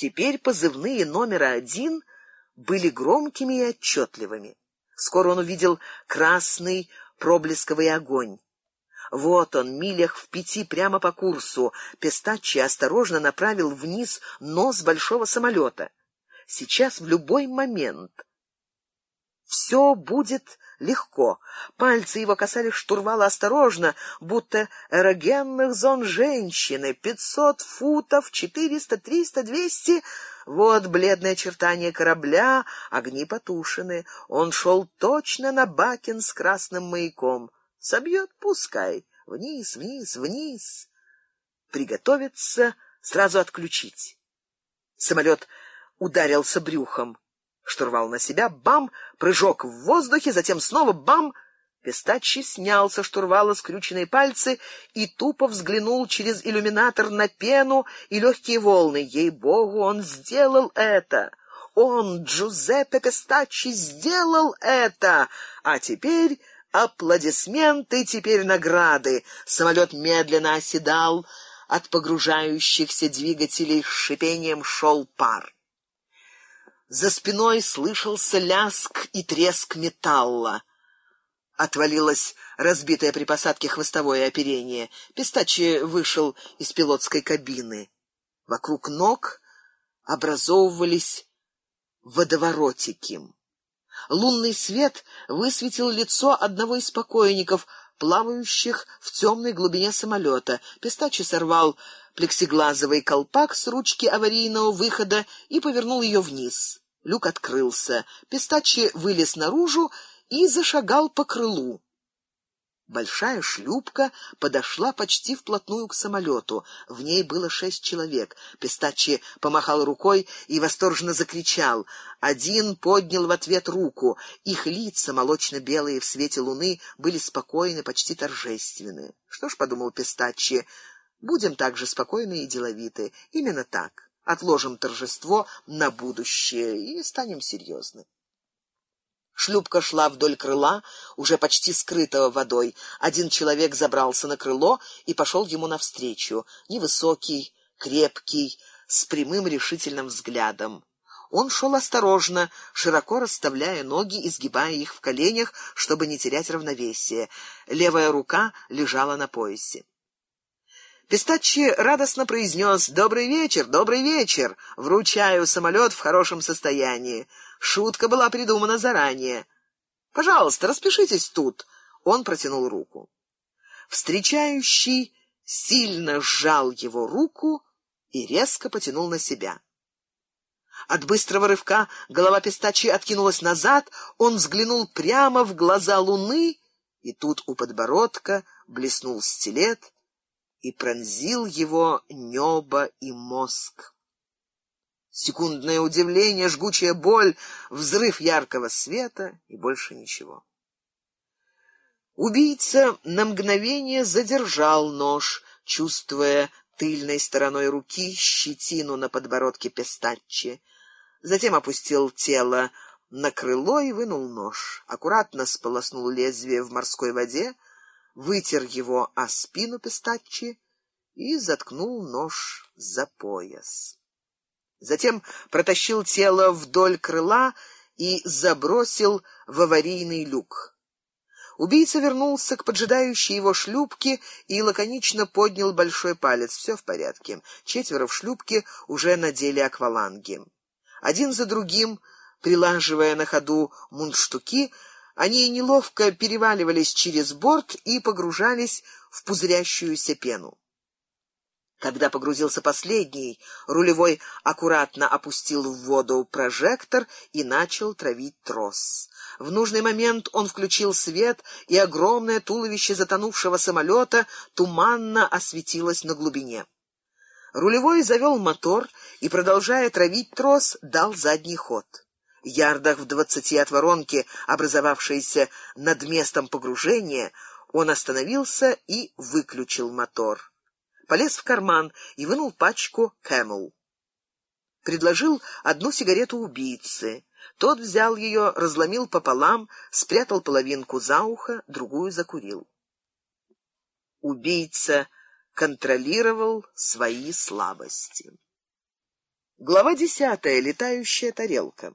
Теперь позывные номера один были громкими и отчетливыми. Скоро он увидел красный проблесковый огонь. Вот он, милях в пяти прямо по курсу. Пестачи осторожно направил вниз нос большого самолета. Сейчас в любой момент все будет легко. Пальцы его касались штурвала осторожно, будто эрогенных зон женщины. Пятьсот футов, четыреста, триста, двести... Вот бледное очертание корабля, огни потушены. Он шел точно на Бакен с красным маяком. Собьет, пускай. Вниз, вниз, вниз. Приготовиться сразу отключить. Самолет ударился брюхом. Штурвал на себя, бам, прыжок в воздухе, затем снова бам. Пистачи снял со штурвала скрюченные пальцы и тупо взглянул через иллюминатор на пену и легкие волны. Ей-богу, он сделал это! Он, Джузеппе Пистачи, сделал это! А теперь аплодисменты, теперь награды. Самолет медленно оседал, от погружающихся двигателей с шипением шел пар. За спиной слышался ляск и треск металла. Отвалилось разбитое при посадке хвостовое оперение. Пистачи вышел из пилотской кабины. Вокруг ног образовывались водоворотики. Лунный свет высветил лицо одного из покойников, плавающих в темной глубине самолета. Пистачи сорвал плексиглазовый колпак с ручки аварийного выхода и повернул ее вниз. Люк открылся. Пистачи вылез наружу и зашагал по крылу. Большая шлюпка подошла почти вплотную к самолету. В ней было шесть человек. Пистачи помахал рукой и восторженно закричал. Один поднял в ответ руку. Их лица, молочно-белые в свете луны, были спокойны, почти торжественны. Что ж, подумал Пистачи, будем так же спокойны и деловиты. Именно так отложим торжество на будущее и станем серьезны. Шлюпка шла вдоль крыла, уже почти скрытого водой. Один человек забрался на крыло и пошел ему навстречу. Невысокий, крепкий, с прямым решительным взглядом. Он шел осторожно, широко расставляя ноги и сгибая их в коленях, чтобы не терять равновесие. Левая рука лежала на поясе. Пистачи радостно произнес «Добрый вечер, добрый вечер! Вручаю самолет в хорошем состоянии. Шутка была придумана заранее. Пожалуйста, распишитесь тут». Он протянул руку. Встречающий сильно сжал его руку и резко потянул на себя. От быстрого рывка голова Пистачи откинулась назад, он взглянул прямо в глаза луны, и тут у подбородка блеснул стилет — и пронзил его небо и мозг. Секундное удивление, жгучая боль, взрыв яркого света и больше ничего. Убийца на мгновение задержал нож, чувствуя тыльной стороной руки щетину на подбородке Пестаччи. Затем опустил тело на крыло и вынул нож. Аккуратно сполоснул лезвие в морской воде, вытер его о спину Пистаччи и заткнул нож за пояс. Затем протащил тело вдоль крыла и забросил в аварийный люк. Убийца вернулся к поджидающей его шлюпке и лаконично поднял большой палец. Все в порядке. Четверо в шлюпке уже надели акваланги. Один за другим, прилаживая на ходу мундштуки, они неловко переваливались через борт и погружались в пузырящуюся пену. Когда погрузился последний, рулевой аккуратно опустил в воду прожектор и начал травить трос. В нужный момент он включил свет, и огромное туловище затонувшего самолета туманно осветилось на глубине. Рулевой завел мотор и, продолжая травить трос, дал задний ход ярдах в двадцати от воронки, образовавшейся над местом погружения, он остановился и выключил мотор. Полез в карман и вынул пачку Camel. Предложил одну сигарету убийце. Тот взял ее, разломил пополам, спрятал половинку за ухо, другую закурил. Убийца контролировал свои слабости. Глава десятая. Летающая тарелка.